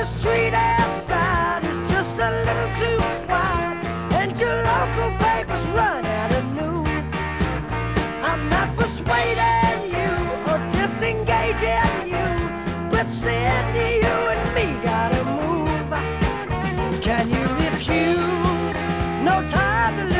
the street outside is just a little too wide, and your local papers run out of news. I'm not persuading you or disengaging you, but Cindy, you and me gotta move. Can you refuse? No time to lose.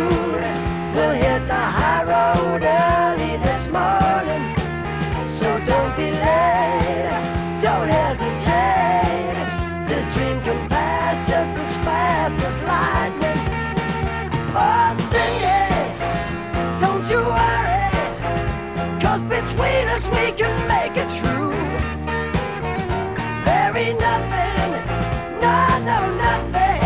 don't you worry, cause between us we can make it through. There ain't nothing, no, no, nothing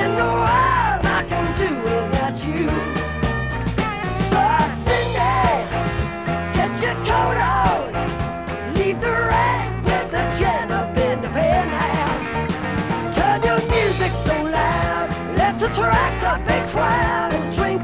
in the world I can do without you. So, Cindy, get your coat on, leave the red with the gent up in the penthouse. Turn your music so loud, let's attract a big crowd and drink.